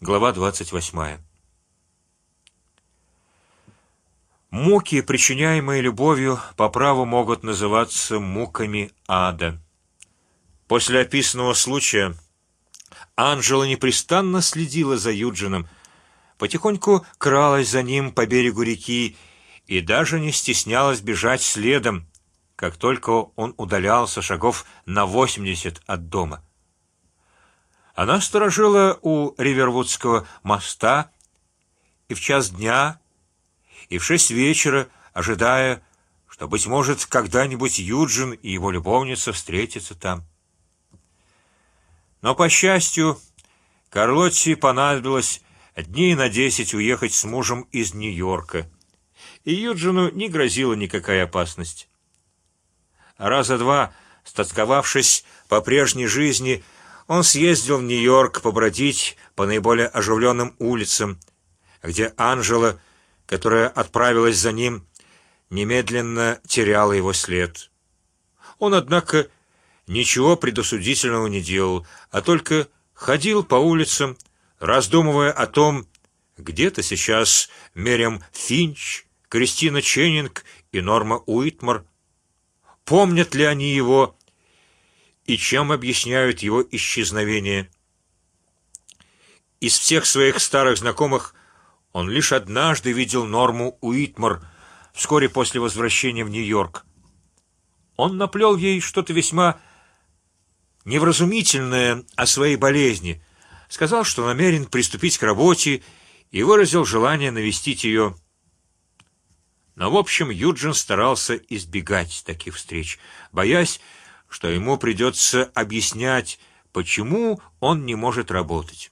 Глава двадцать восьмая. Муки, причиняемые любовью, по праву могут называться муками ада. После описанного случая Анжела непрестанно следила за Юджином, потихоньку кралась за ним по берегу реки и даже не стеснялась бежать следом, как только он удалялся шагов на восемьдесят от дома. Она сторожила у Ривервудского моста и в час дня и в шесть вечера, ожидая, что быть может когда-нибудь Юджин и его любовница встретятся там. Но по счастью, Карлотти понадобилось дней на десять уехать с мужем из Нью-Йорка, и Юджину не грозила никакая опасность. Раза два, стосковавшись по прежней жизни, он съездил в Нью-Йорк побродить по наиболее оживленным улицам, где Анжела которая отправилась за ним, немедленно теряла его след. Он, однако, ничего предосудительного не делал, а только ходил по улицам, раздумывая о том, где-то сейчас Мерем Финч, Кристина Ченнинг и Норма Уитмар. Помнят ли они его и чем объясняют его исчезновение? Из всех своих старых знакомых он лишь однажды видел Норму Уитмор вскоре после возвращения в Нью-Йорк. Он наплел ей что-то весьма невразумительное о своей болезни, сказал, что намерен приступить к работе и выразил желание навестить ее. Но в общем Юджин старался избегать таких встреч, боясь, что ему придется объяснять, почему он не может работать.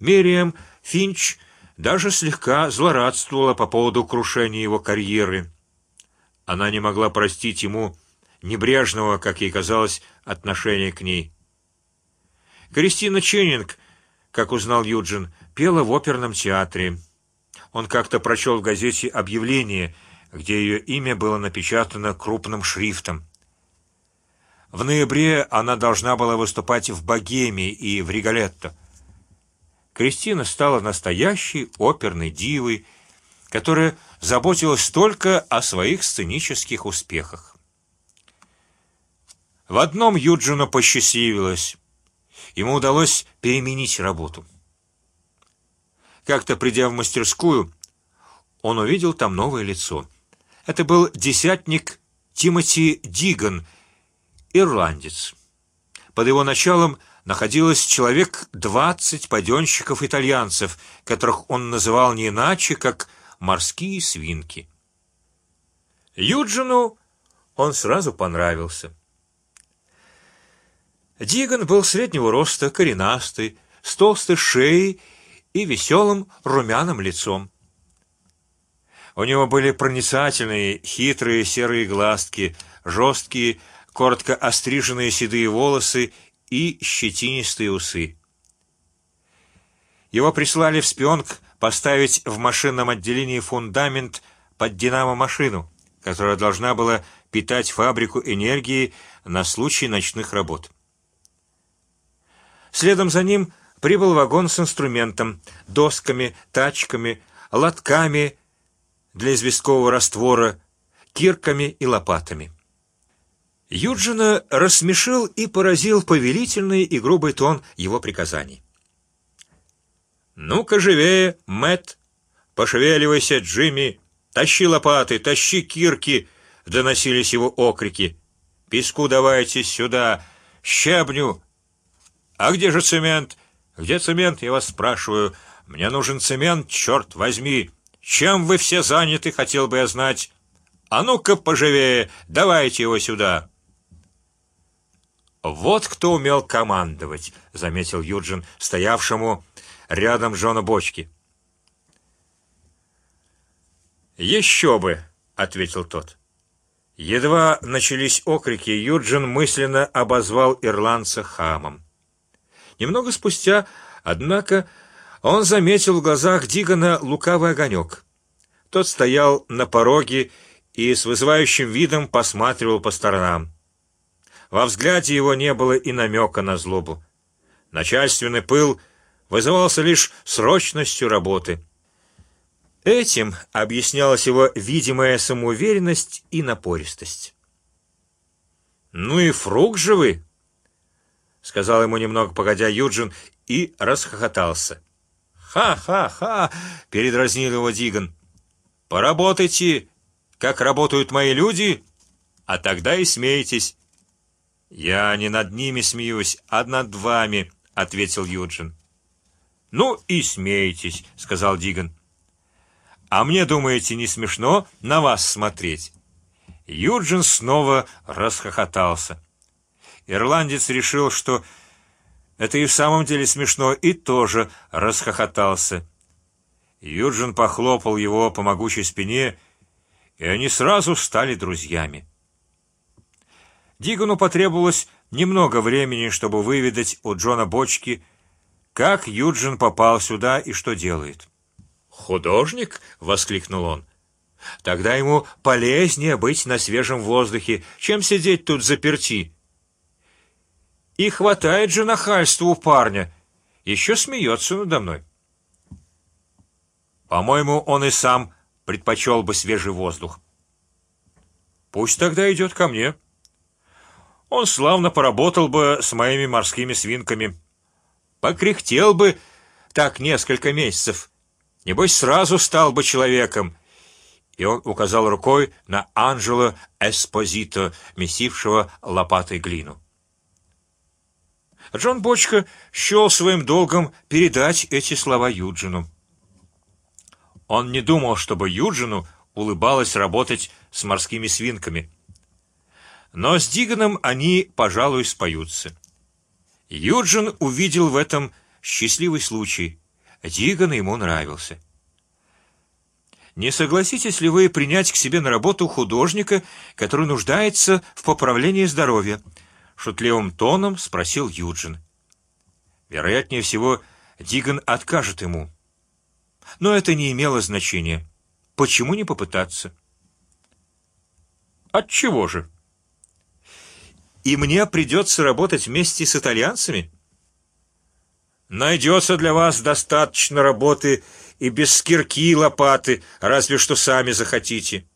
Мерием Финч даже слегка злорадствовала по поводу крушения его карьеры. Она не могла простить ему небрежного, как ей казалось, отношения к ней. Кристина Ченнинг, как узнал Юджин, пела в оперном театре. Он как-то прочел в газете объявление, где ее имя было напечатано крупным шрифтом. В ноябре она должна была выступать в Богеме и в Риголетто. Кристина стала настоящей оперной дивой, которая заботилась только о своих сценических успехах. В одном Юджину посчастливилось: ему удалось переменить работу. Как-то придя в мастерскую, он увидел там новое лицо. Это был десятник Тимоти Диган, ирландец. Под его началом находилось человек двадцать паденщиков итальянцев, которых он называл не иначе, как морские свинки. Юджину он сразу понравился. Диган был среднего роста, коренастый, с толстой шеей и веселым румяным лицом. У него были проницательные, хитрые серые глазки, жесткие, коротко остриженные седые волосы и щетинистые усы. Его прислали в Спионг поставить в машинном отделении фундамент под динамо-машину, которая должна была питать фабрику энергии на случай ночных работ. Следом за ним прибыл вагон с инструментом, досками, тачками, лотками для известкового раствора, кирками и лопатами. Юджина рассмешил и поразил повелительный и грубый тон его приказаний. Ну-ка живее, Мэт, пошевеливайся, Джимми, тащи лопаты, тащи кирки, доносились его окрики. Песку давайте сюда, щебню. А где же цемент? Где цемент? Я вас спрашиваю. Мне нужен цемент, черт возьми. Чем вы все заняты, хотел бы я знать. А ну-ка поживее, давайте его сюда. Вот кто умел командовать, заметил Юджин, стоявшему рядом Джона Бочки. Еще бы, ответил тот. Едва начались окрики, Юджин мысленно обозвал ирландца хамом. Немного спустя, однако, он заметил в глазах Дигана лукавый огонек. Тот стоял на пороге и с вызывающим видом посматривал по сторонам. Во взгляде его не было и намека на злобу. Начальственный пыл вызывался лишь срочностью работы. Этим объяснялась его видимая самоуверенность и напористость. Ну и фрукт же вы, сказал ему немного погодя Юджин и расхохотался. Ха-ха-ха! передразнил его Диган. Поработайте, как работают мои люди, а тогда и смейтесь. Я не над ними смеюсь, а над вами, ответил Юджин. Ну и смейтесь, сказал Диган. А мне думаете не смешно на вас смотреть? Юджин снова расхохотался. Ирландец решил, что это и в самом деле смешно, и тоже расхохотался. Юджин похлопал его по могучей спине, и они сразу стали друзьями. Дигану потребовалось немного времени, чтобы выведать у Джона Бочки, как Юджин попал сюда и что делает. Художник, воскликнул он. Тогда ему полезнее быть на свежем воздухе, чем сидеть тут заперти. И хватает же нахальства у парня, еще смеется надо мной. По-моему, он и сам предпочел бы свежий воздух. Пусть тогда идет ко мне. Он славно поработал бы с моими морскими свинками, покряхтел бы так несколько месяцев, небось сразу стал бы человеком. И он указал рукой на Анжела Эспозито, месившего лопатой глину. Джон Бочка счел своим долгом передать эти слова Юджину. Он не думал, чтобы Юджину улыбалось работать с морскими свинками, но с Диганом они, пожалуй, споются. Юджин увидел в этом счастливый случай. Диган ему нравился. Не согласитесь ли вы принять к себе на работу художника, который нуждается в поправлении здоровья? шутливым тоном спросил Юджин. Вероятнее всего, Диган откажет ему, но это не имело значения. Почему не попытаться? От чего же? И мне придется работать вместе с итальянцами. Найдется для вас достаточно работы и без кирки и лопаты, разве что сами захотите.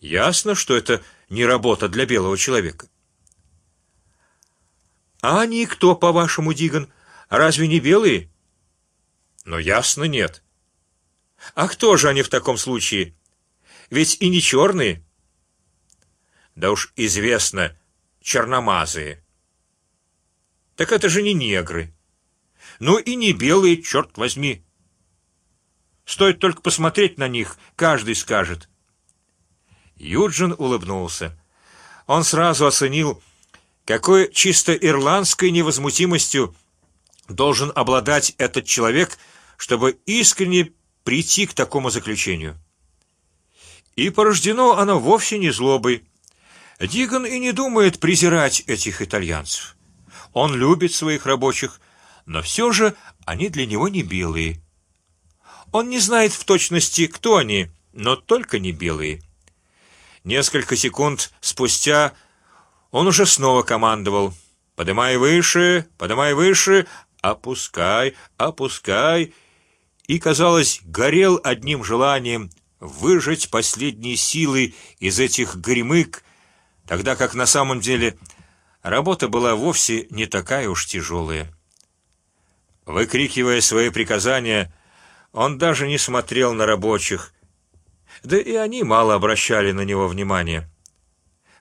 Ясно, что это не работа для белого человека. А они кто, по вашему, Диган? Разве не белые? Но ясно нет. А кто же они в таком случае? Ведь и не черные. Да уж известно, черномазые. Так это же не негры. Ну и не белые, черт возьми. Стоит только посмотреть на них, каждый скажет. Юджин улыбнулся. Он сразу оценил какой чисто ирландской невозмутимостью должен обладать этот человек, чтобы искренне прийти к такому заключению? И порождено оно вовсе не злобой. Диган и не думает презирать этих итальянцев. Он любит своих рабочих, но все же они для него не белые. Он не знает в точности, кто они, но только не белые. Несколько секунд спустя он уже снова командовал: подымай выше, подымай выше, опускай, опускай, и казалось горел одним желанием выжать последние силы из этих гремык, тогда как на самом деле работа была вовсе не такая уж тяжелая. Выкрикивая свои приказания, он даже не смотрел на рабочих, да и они мало обращали на него внимания.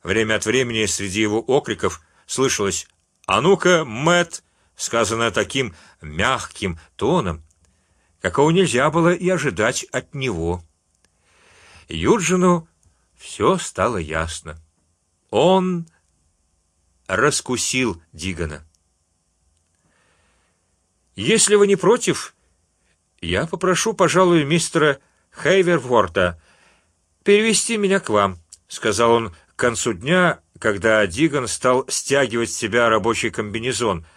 Время от времени среди его окриков слышалось: "А ну-ка, Мэт!" сказанное таким мягким тоном, какого нельзя было и ожидать от него. Юджину все стало ясно. Он раскусил Дигана. Если вы не против, я попрошу, пожалуй, мистера Хейверворта перевести меня к вам, сказал он концу дня, когда Диган стал стягивать с себя рабочий комбинезон,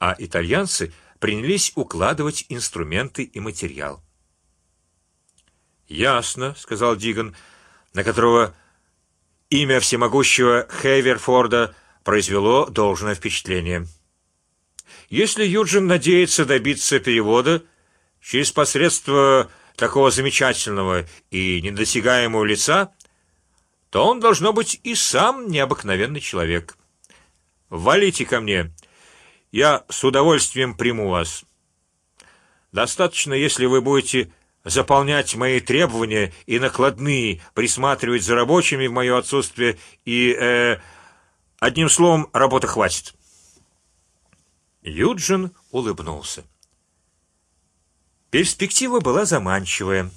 а итальянцы принялись укладывать инструменты и материал. Ясно, сказал Диган, на которого имя всемогущего Хейверфорда произвело должное впечатление. Если Юджин надеется добиться перевода через посредство такого замечательного и недосягаемого лица, то он должно быть и сам необыкновенный человек. Валите ко мне, я с удовольствием приму вас. Достаточно, если вы будете заполнять мои требования и накладные, присматривать за рабочими в мое отсутствие и э, одним словом работы хватит. Юджин улыбнулся. Перспектива была заманчивая.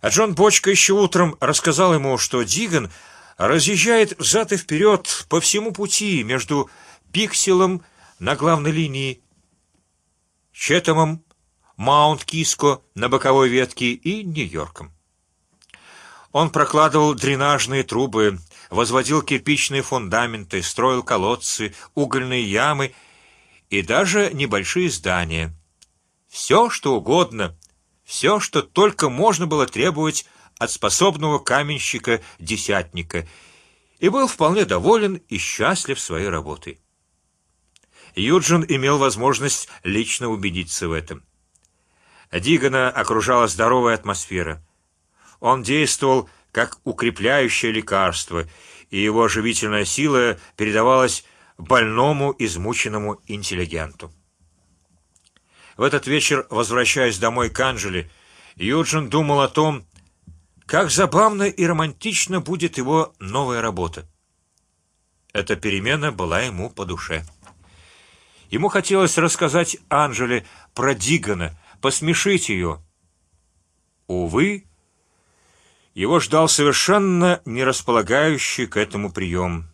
А Джон Бочка еще утром рассказал ему, что Диган разъезжает взад и вперед по всему пути между Пикселом на главной линии, Четомом, Маунт Киско на боковой ветке и Нью-Йорком. Он прокладывал дренажные трубы, возводил кирпичные фундаменты, строил колодцы, угольные ямы и даже небольшие здания. Все, что угодно, все, что только можно было требовать от способного каменщика десятника, и был вполне доволен и счастлив своей работой. Юджин имел возможность лично убедиться в этом. Дигана окружала здоровая атмосфера. Он действовал как укрепляющее лекарство, и его оживительная сила передавалась больному, измученному интеллигенту. В этот вечер, возвращаясь домой к Анжели, Юджин думал о том, как забавно и романтично будет его новая работа. Эта перемена была ему по душе. Ему хотелось рассказать Анжеле про Дигана, посмешить ее. Увы, его ждал совершенно не располагающий к этому прием.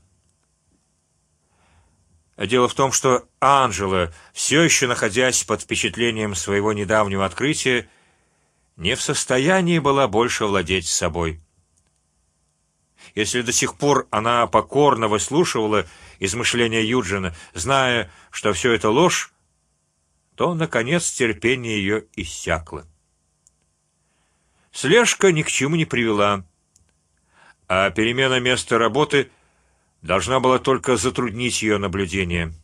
Дело в том, что Анжела, все еще находясь под впечатлением своего недавнего открытия, не в состоянии была больше владеть собой. Если до сих пор она покорно выслушивала измышления Юджина, зная, что все это ложь, то наконец терпение ее иссякло. Слежка ни к чему не привела, а перемена места работы должна была только затруднить ее наблюдение.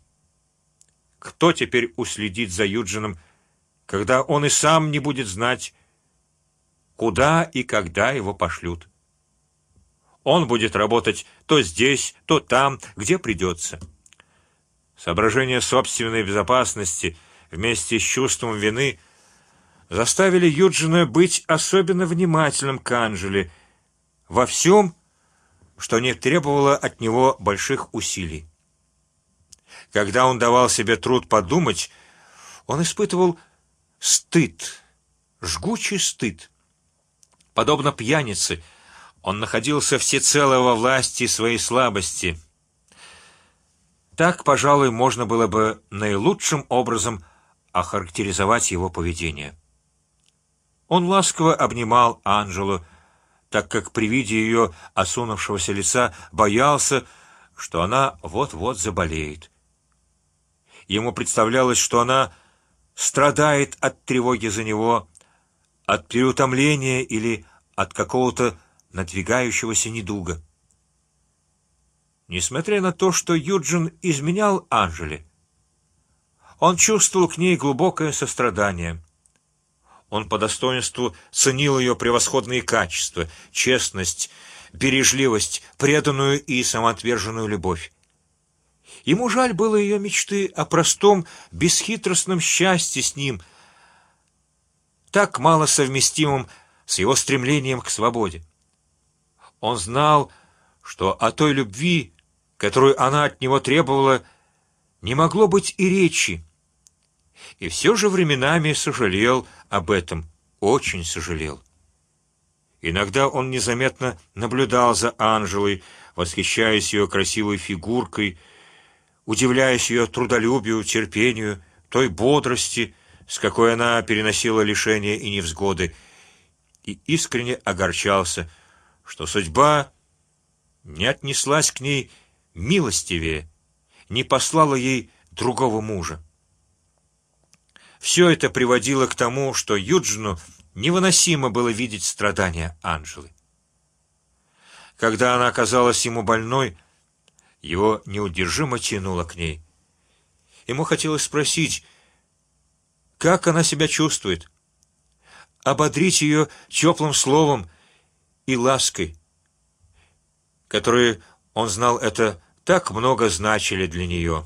Кто теперь уследит за Юджином, когда он и сам не будет знать, куда и когда его пошлют? Он будет работать то здесь, то там, где придется. Соображения собственной безопасности вместе с чувством вины заставили Юджина быть особенно внимательным к Анжеле во всем, что не требовало от него больших усилий. Когда он давал себе труд подумать, он испытывал стыд, жгучий стыд. Подобно пьянице, он находился всецело во власти своей слабости. Так, пожалуй, можно было бы наилучшим образом охарактеризовать его поведение. Он ласково обнимал Анжелу, так как при виде ее осунувшегося лица боялся, что она вот-вот заболеет. Ему представлялось, что она страдает от тревоги за него, от переутомления или от какого-то надвигающегося недуга. Несмотря на то, что Юджин изменял Анжеле, он чувствовал к ней глубокое сострадание. Он по достоинству ценил ее превосходные качества: честность, бережливость, преданную и самоотверженную любовь. Ему жаль было ее мечты о простом, бесхитростном счастье с ним, так мало совместимым с его стремлением к свободе. Он знал, что о той любви, которую она от него требовала, не могло быть и речи и все же временами сожалел об этом, очень сожалел. Иногда он незаметно наблюдал за Анжелой, восхищаясь ее красивой фигуркой, удивляясь ее трудолюбию, терпению, той бодрости, с какой она переносила лишения и невзгоды, и искренне огорчался, что судьба не отнеслась к ней милостивее, не послала ей другого мужа. Все это приводило к тому, что Юджину невыносимо было видеть страдания Анжелы. Когда она оказалась ему больной, его неудержимо тянуло к ней. Ему хотелось спросить, как она себя чувствует, ободрить ее теплым словом и лаской, которые он знал это так много значили для нее.